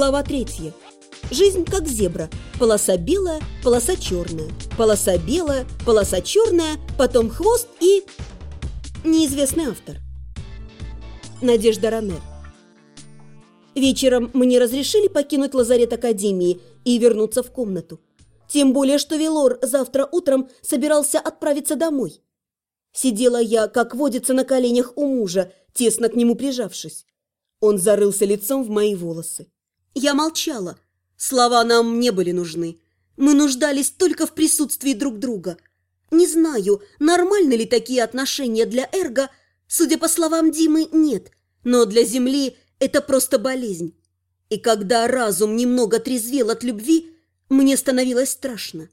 Глава третья. Жизнь как зебра. Полоса белая, полоса черная. Полоса белая, полоса черная, потом хвост и... Неизвестный автор. Надежда Ранер. Вечером мне разрешили покинуть лазарет Академии и вернуться в комнату. Тем более, что Велор завтра утром собирался отправиться домой. Сидела я, как водится, на коленях у мужа, тесно к нему прижавшись. Он зарылся лицом в мои волосы. Я молчала. Слова нам не были нужны. Мы нуждались только в присутствии друг друга. Не знаю, нормальны ли такие отношения для Эрго. Судя по словам Димы, нет. Но для Земли это просто болезнь. И когда разум немного трезвел от любви, мне становилось страшно.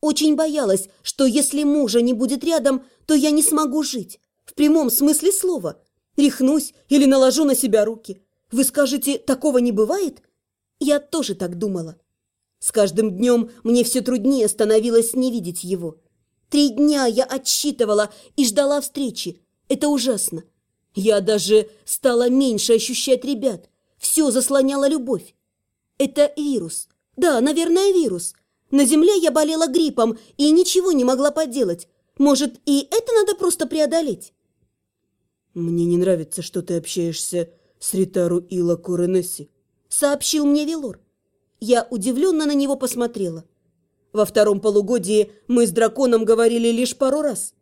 Очень боялась, что если мужа не будет рядом, то я не смогу жить. В прямом смысле слова. Рехнусь или наложу на себя руки. Вы скажете, такого не бывает? Я тоже так думала. С каждым днем мне все труднее становилось не видеть его. Три дня я отсчитывала и ждала встречи. Это ужасно. Я даже стала меньше ощущать ребят. Все заслоняла любовь. Это вирус. Да, наверное, вирус. На земле я болела гриппом и ничего не могла поделать. Может, и это надо просто преодолеть? Мне не нравится, что ты общаешься с Ритару Ила Куренесси, сообщил мне Велор. Я удивленно на него посмотрела. Во втором полугодии мы с драконом говорили лишь пару раз.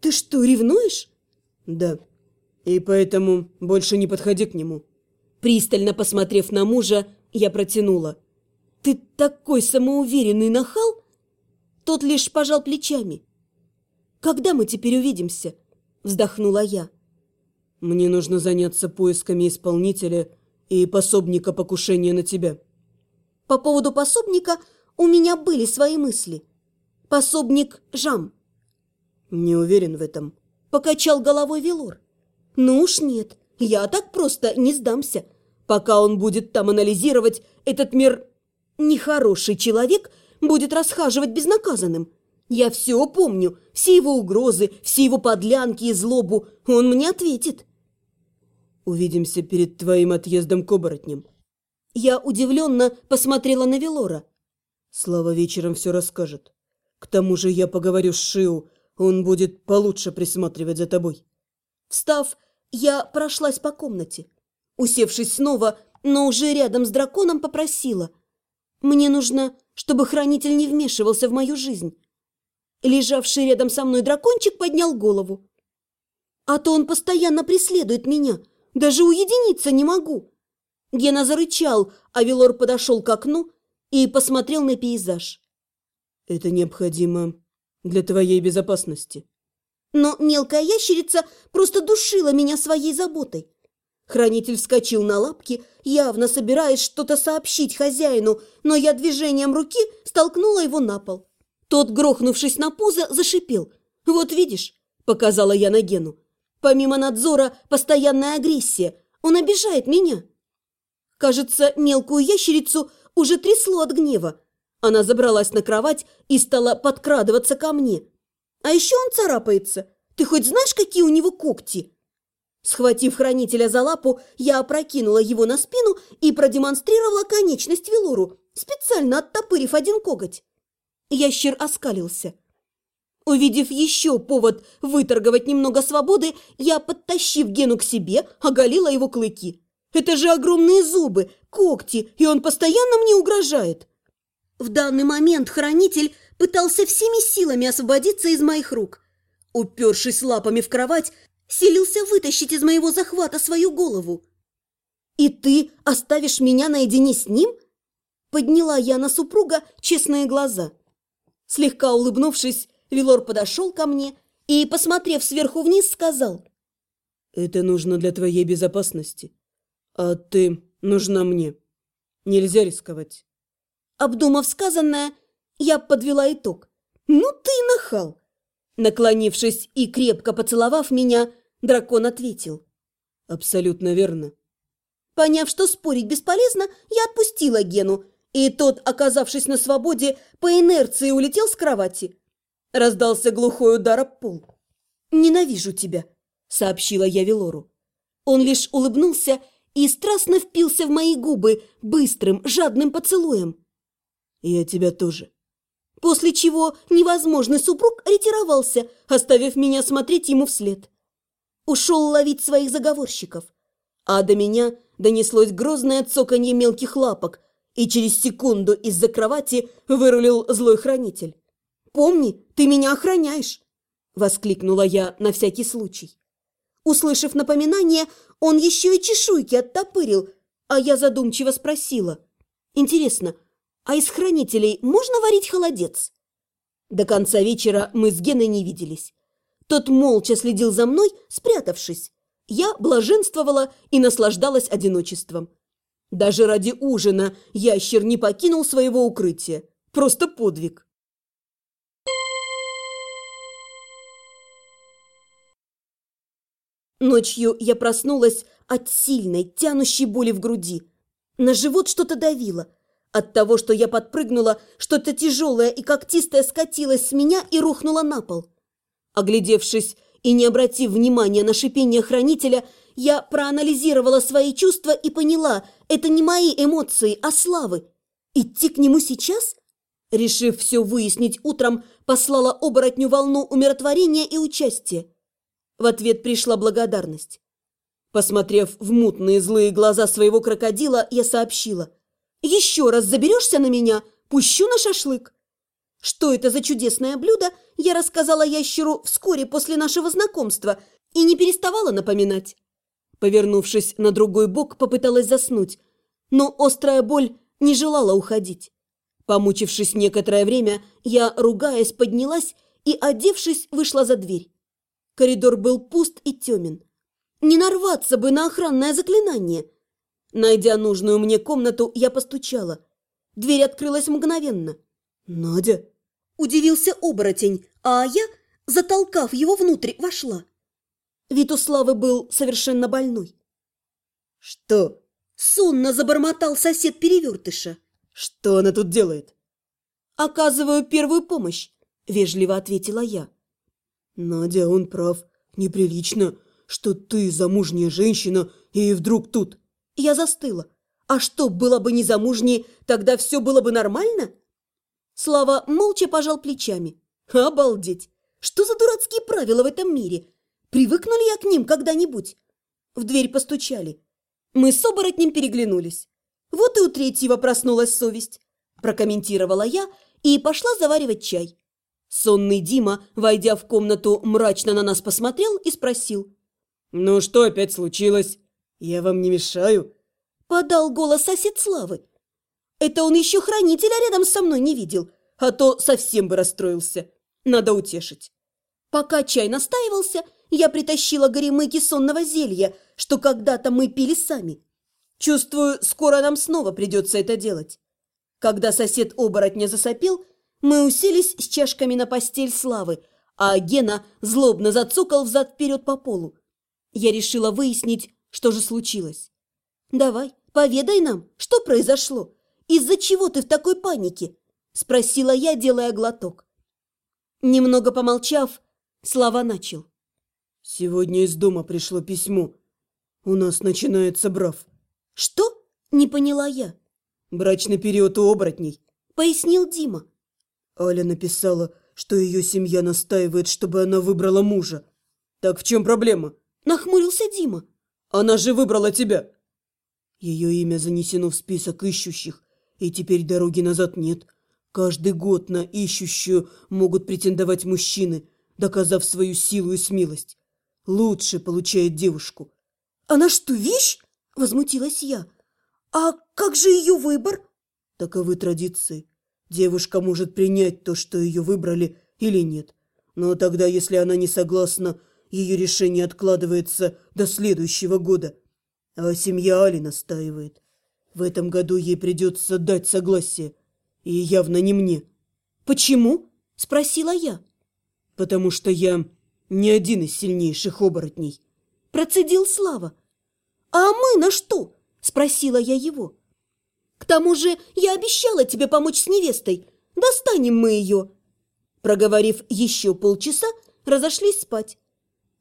Ты что, ревнуешь? Да. И поэтому больше не подходи к нему. Пристально посмотрев на мужа, я протянула. Ты такой самоуверенный нахал? Тот лишь пожал плечами. Когда мы теперь увидимся? Вздохнула я. Мне нужно заняться поисками исполнителя и пособника покушения на тебя. По поводу пособника у меня были свои мысли. Пособник Жам. Не уверен в этом. Покачал головой Велор. Ну уж нет, я так просто не сдамся. Пока он будет там анализировать этот мир, нехороший человек будет расхаживать безнаказанным. Я все помню, все его угрозы, все его подлянки и злобу. Он мне ответит. Увидимся перед твоим отъездом к оборотням. Я удивленно посмотрела на Велора. Слава вечером все расскажет. К тому же я поговорю с Шиу, он будет получше присматривать за тобой. Встав, я прошлась по комнате. Усевшись снова, но уже рядом с драконом попросила. Мне нужно, чтобы хранитель не вмешивался в мою жизнь. Лежавший рядом со мной дракончик поднял голову. А то он постоянно преследует меня, даже уединиться не могу. Гена зарычал, а Велор подошел к окну и посмотрел на пейзаж. Это необходимо для твоей безопасности. Но мелкая ящерица просто душила меня своей заботой. Хранитель вскочил на лапки, явно собираясь что-то сообщить хозяину, но я движением руки столкнула его на пол. Тот, грохнувшись на пузо, зашипел. «Вот видишь», — показала я на Гену, Помимо надзора, постоянная агрессия. Он обижает меня. Кажется, мелкую ящерицу уже трясло от гнева. Она забралась на кровать и стала подкрадываться ко мне. А еще он царапается. Ты хоть знаешь, какие у него когти? Схватив хранителя за лапу, я опрокинула его на спину и продемонстрировала конечность Велору, специально оттопырив один коготь. Ящер оскалился. Увидев еще повод выторговать немного свободы, я, подтащив Гену к себе, оголила его клыки. Это же огромные зубы, когти, и он постоянно мне угрожает. В данный момент хранитель пытался всеми силами освободиться из моих рук. Упершись лапами в кровать, селился вытащить из моего захвата свою голову. «И ты оставишь меня наедине с ним?» Подняла я на супруга честные глаза. Слегка улыбнувшись, Вилор подошел ко мне и, посмотрев сверху вниз, сказал. «Это нужно для твоей безопасности. А ты нужна мне. Нельзя рисковать». Обдумав сказанное, я подвела итог. «Ну ты нахал!» Наклонившись и крепко поцеловав меня, дракон ответил. «Абсолютно верно». Поняв, что спорить бесполезно, я отпустила Гену, и тот, оказавшись на свободе, по инерции улетел с кровати. Раздался глухой удар об пол. «Ненавижу тебя», — сообщила я Велору. Он лишь улыбнулся и страстно впился в мои губы быстрым, жадным поцелуем. «Я тебя тоже». После чего невозможный супруг ретировался, оставив меня смотреть ему вслед. Ушел ловить своих заговорщиков. А до меня донеслось грозное цоканье мелких лапок, и через секунду из-за кровати вырулил злой хранитель. «Помни, ты меня охраняешь!» – воскликнула я на всякий случай. Услышав напоминание, он еще и чешуйки оттопырил, а я задумчиво спросила. «Интересно, а из хранителей можно варить холодец?» До конца вечера мы с Геной не виделись. Тот молча следил за мной, спрятавшись. Я блаженствовала и наслаждалась одиночеством. Даже ради ужина ящер не покинул своего укрытия. Просто подвиг. Ночью я проснулась от сильной, тянущей боли в груди. На живот что-то давило. От того, что я подпрыгнула, что-то тяжелое и когтистое скатилось с меня и рухнуло на пол. Оглядевшись и не обратив внимания на шипение хранителя, я проанализировала свои чувства и поняла, это не мои эмоции, а славы. Идти к нему сейчас? Решив все выяснить утром, послала оборотню волну умиротворения и участия. В ответ пришла благодарность. Посмотрев в мутные злые глаза своего крокодила, я сообщила. «Еще раз заберешься на меня, пущу на шашлык». Что это за чудесное блюдо, я рассказала ящеру вскоре после нашего знакомства и не переставала напоминать. Повернувшись на другой бок, попыталась заснуть, но острая боль не желала уходить. Помучившись некоторое время, я, ругаясь, поднялась и, одевшись, вышла за дверь. Коридор был пуст и темен. Не нарваться бы на охранное заклинание. Найдя нужную мне комнату, я постучала. Дверь открылась мгновенно. «Надя!» – удивился оборотень, а я, затолкав его внутрь, вошла. Вид у Славы был совершенно больной. «Что?» – сонно забормотал сосед перевертыша. «Что она тут делает?» «Оказываю первую помощь», – вежливо ответила я. «Надя, он прав. Неприлично, что ты замужняя женщина и вдруг тут...» Я застыла. «А что, было бы не замужней, тогда все было бы нормально?» Слава молча пожал плечами. «Обалдеть! Что за дурацкие правила в этом мире? Привыкну ли я к ним когда-нибудь?» В дверь постучали. Мы с оборотнем переглянулись. «Вот и у третьего проснулась совесть», – прокомментировала я и пошла заваривать чай. Сонный Дима, войдя в комнату, мрачно на нас посмотрел и спросил. «Ну что опять случилось? Я вам не мешаю?» Подал голос сосед Славы. Это он еще хранителя рядом со мной не видел, а то совсем бы расстроился. Надо утешить. Пока чай настаивался, я притащила горемыки сонного зелья, что когда-то мы пили сами. Чувствую, скоро нам снова придется это делать. Когда сосед оборотня засопел, мы уселись с чашками на постель Славы, а Гена злобно зацокал взад-вперед по полу. Я решила выяснить, что же случилось. «Давай, поведай нам, что произошло. Из-за чего ты в такой панике?» – спросила я, делая глоток. Немного помолчав, Слава начал. «Сегодня из дома пришло письмо. У нас начинается брав». «Что?» – не поняла я. «Брачный период у оборотней», – пояснил Дима. Аля написала, что ее семья настаивает, чтобы она выбрала мужа. Так в чем проблема? Нахмурился Дима. Она же выбрала тебя. Ее имя занесено в список ищущих, и теперь дороги назад нет. Каждый год на ищущую могут претендовать мужчины, доказав свою силу и смелость. Лучше получает девушку. «Она что, вещь?» – возмутилась я. «А как же ее выбор?» Таковы традиции. Девушка может принять то, что ее выбрали, или нет. Но тогда, если она не согласна, ее решение откладывается до следующего года. А семья Али настаивает. В этом году ей придется дать согласие. И явно не мне. «Почему?» – спросила я. «Потому что я не один из сильнейших оборотней», – процедил Слава. «А мы на что?» – спросила я его. К тому же я обещала тебе помочь с невестой. Достанем мы ее!» Проговорив еще полчаса, разошлись спать.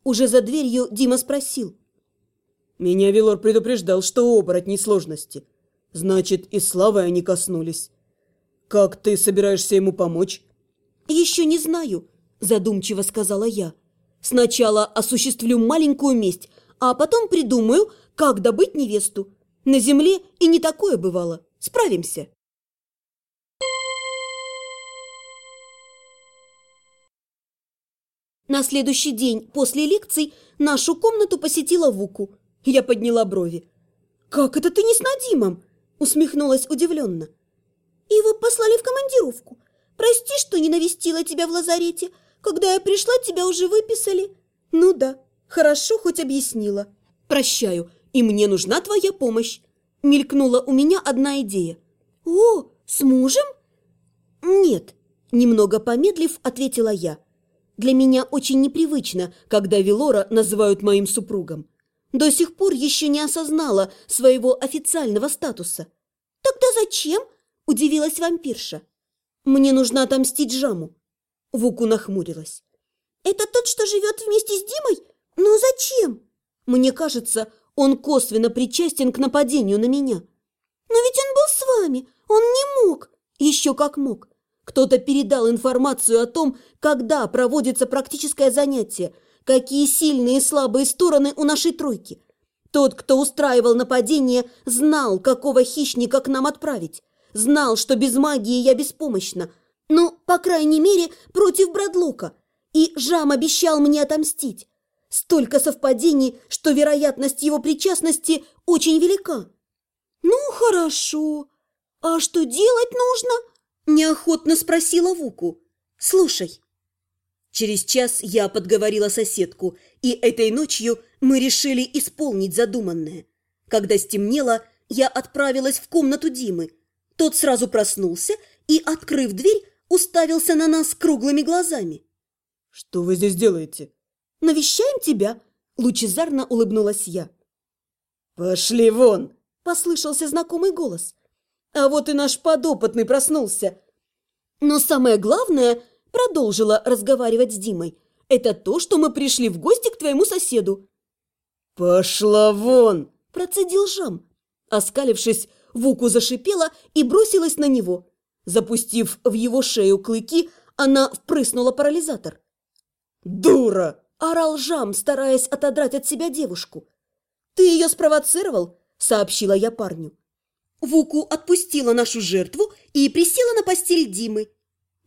Уже за дверью Дима спросил. Меня Велор предупреждал, что у оборотней сложности. Значит, и славы они коснулись. Как ты собираешься ему помочь? «Еще не знаю», – задумчиво сказала я. «Сначала осуществлю маленькую месть, а потом придумаю, как добыть невесту. На земле и не такое бывало. Справимся». На следующий день после лекций нашу комнату посетила Вуку. Я подняла брови. «Как это ты не с Надимом?» – усмехнулась удивленно. «Его послали в командировку. Прости, что не навестила тебя в лазарете. Когда я пришла, тебя уже выписали». «Ну да, хорошо, хоть объяснила». «Прощаю, и мне нужна твоя помощь». Мелькнула у меня одна идея. «О, с мужем?» «Нет», – немного помедлив, ответила я. Для меня очень непривычно, когда Велора называют моим супругом. До сих пор еще не осознала своего официального статуса. «Тогда зачем?» – удивилась вампирша. «Мне нужно отомстить Жаму». Вуку нахмурилась. «Это тот, что живет вместе с Димой? Но зачем?» «Мне кажется, он косвенно причастен к нападению на меня». «Но ведь он был с вами, он не мог». «Еще как мог. Кто-то передал информацию о том, когда проводится практическое занятие, какие сильные и слабые стороны у нашей тройки. Тот, кто устраивал нападение, знал, какого хищника к нам отправить. Знал, что без магии я беспомощна. Ну, по крайней мере, против Брадлока. И Жам обещал мне отомстить. Столько совпадений, что вероятность его причастности очень велика. Ну, хорошо. А что делать нужно? Неохотно спросила Вуку. «Слушай». Через час я подговорила соседку, и этой ночью мы решили исполнить задуманное. Когда стемнело, я отправилась в комнату Димы. Тот сразу проснулся и, открыв дверь, уставился на нас круглыми глазами. «Что вы здесь делаете?» «Навещаем тебя», – лучезарно улыбнулась я. «Пошли вон!» – послышался знакомый голос. А вот и наш подопытный проснулся. Но самое главное, продолжила разговаривать с Димой, это то, что мы пришли в гости к твоему соседу. «Пошла вон!» – процедил Жам. Оскалившись, Вуку зашипела и бросилась на него. Запустив в его шею клыки, она впрыснула парализатор. «Дура!» – орал Жам, стараясь отодрать от себя девушку. «Ты ее спровоцировал?» – сообщила я парню. Вуку отпустила нашу жертву и присела на постель Димы.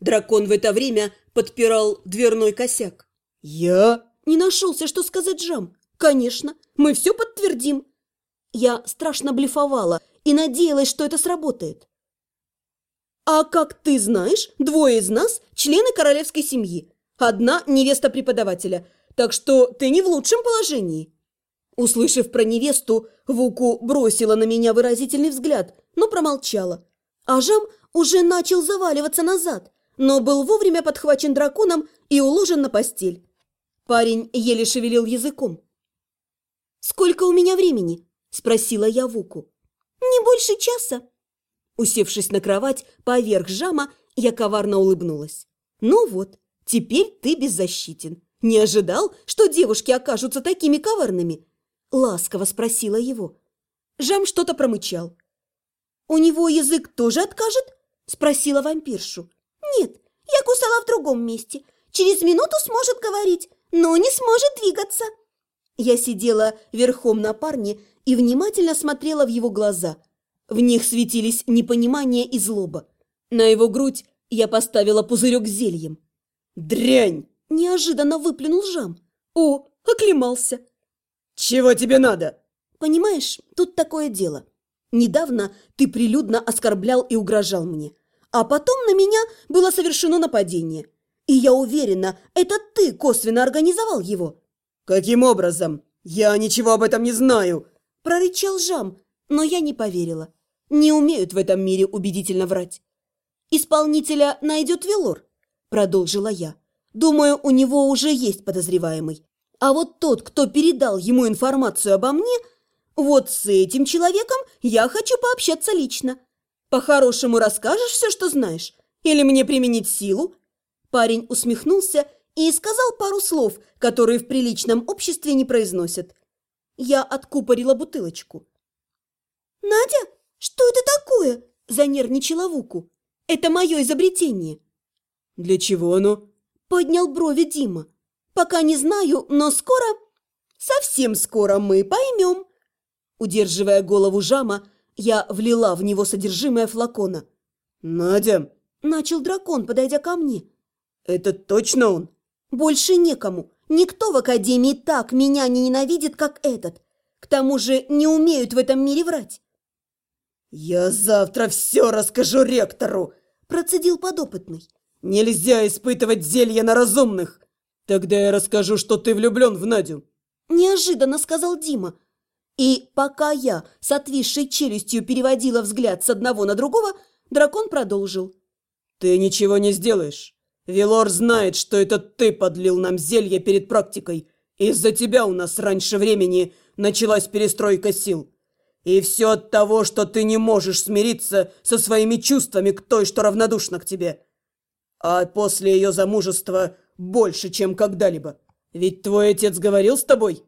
Дракон в это время подпирал дверной косяк. «Я?» Не нашелся, что сказать Жам. «Конечно, мы все подтвердим». Я страшно блефовала и надеялась, что это сработает. «А как ты знаешь, двое из нас – члены королевской семьи. Одна – невеста преподавателя, так что ты не в лучшем положении». Услышав про невесту, Вуку бросила на меня выразительный взгляд, но промолчала. А Жам уже начал заваливаться назад, но был вовремя подхвачен драконом и уложен на постель. Парень еле шевелил языком. «Сколько у меня времени?» – спросила я Вуку. «Не больше часа». Усевшись на кровать поверх Жама, я коварно улыбнулась. «Ну вот, теперь ты беззащитен. Не ожидал, что девушки окажутся такими коварными?» Ласково спросила его. Жам что-то промычал. «У него язык тоже откажет?» Спросила вампиршу. «Нет, я кусала в другом месте. Через минуту сможет говорить, но не сможет двигаться». Я сидела верхом на парне и внимательно смотрела в его глаза. В них светились непонимание и злоба. На его грудь я поставила пузырек с зельем. «Дрянь!» – неожиданно выплюнул Жам. «О, оклемался!» «Чего тебе надо?» «Понимаешь, тут такое дело. Недавно ты прилюдно оскорблял и угрожал мне, а потом на меня было совершено нападение. И я уверена, это ты косвенно организовал его». «Каким образом? Я ничего об этом не знаю!» Прорычал Жам, но я не поверила. Не умеют в этом мире убедительно врать. «Исполнителя найдет Велор», – продолжила я. «Думаю, у него уже есть подозреваемый. А вот тот, кто передал ему информацию обо мне, вот с этим человеком я хочу пообщаться лично. По-хорошему расскажешь все, что знаешь? Или мне применить силу?» Парень усмехнулся и сказал пару слов, которые в приличном обществе не произносят. Я откупорила бутылочку. «Надя, что это такое?» – занервничала Вуку. «Это мое изобретение». «Для чего оно?» – поднял брови Дима. «Пока не знаю, но скоро, совсем скоро мы поймем». Удерживая голову Жама, я влила в него содержимое флакона. «Надя!» – начал дракон, подойдя ко мне. «Это точно он?» «Больше некому. Никто в Академии так меня не ненавидит, как этот. К тому же не умеют в этом мире врать». «Я завтра все расскажу ректору!» – процедил подопытный. «Нельзя испытывать зелье на разумных! Тогда я расскажу, что ты влюблен в Надю!» Неожиданно сказал Дима. И пока я с отвисшей челюстью переводила взгляд с одного на другого, дракон продолжил. «Ты ничего не сделаешь. Велор знает, что это ты подлил нам зелье перед практикой. Из-за тебя у нас раньше времени началась перестройка сил. И все от того, что ты не можешь смириться со своими чувствами к той, что равнодушна к тебе. А после ее замужества больше, чем когда-либо. Ведь твой отец говорил с тобой?»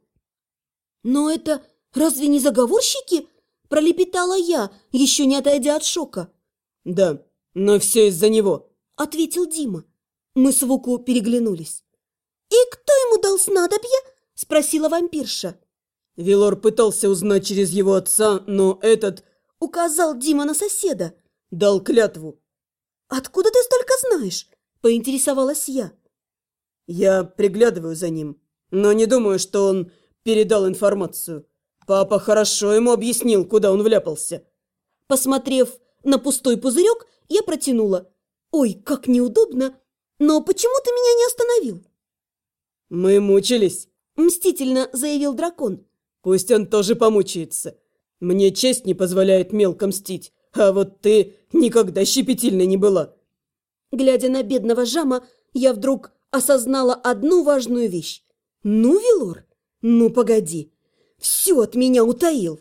«Но это разве не заговорщики?» – пролепетала я, еще не отойдя от шока. «Да, но все из-за него», – ответил Дима. Мы с Вуку переглянулись. «И кто ему дал снадобье?» – спросила вампирша. Вилор пытался узнать через его отца, но этот... Указал Дима на соседа. Дал клятву. «Откуда ты столько знаешь?» – поинтересовалась я. Я приглядываю за ним, но не думаю, что он передал информацию. Папа хорошо ему объяснил, куда он вляпался. Посмотрев на пустой пузырек, я протянула. «Ой, как неудобно! Но почему ты меня не остановил?» «Мы мучились», – мстительно заявил дракон. «Пусть он тоже помучается. Мне честь не позволяет мелко мстить, а вот ты никогда щепетильной не была». Глядя на бедного Жама, я вдруг осознала одну важную вещь. «Ну, Вилор, ну погоди, все от меня утаил».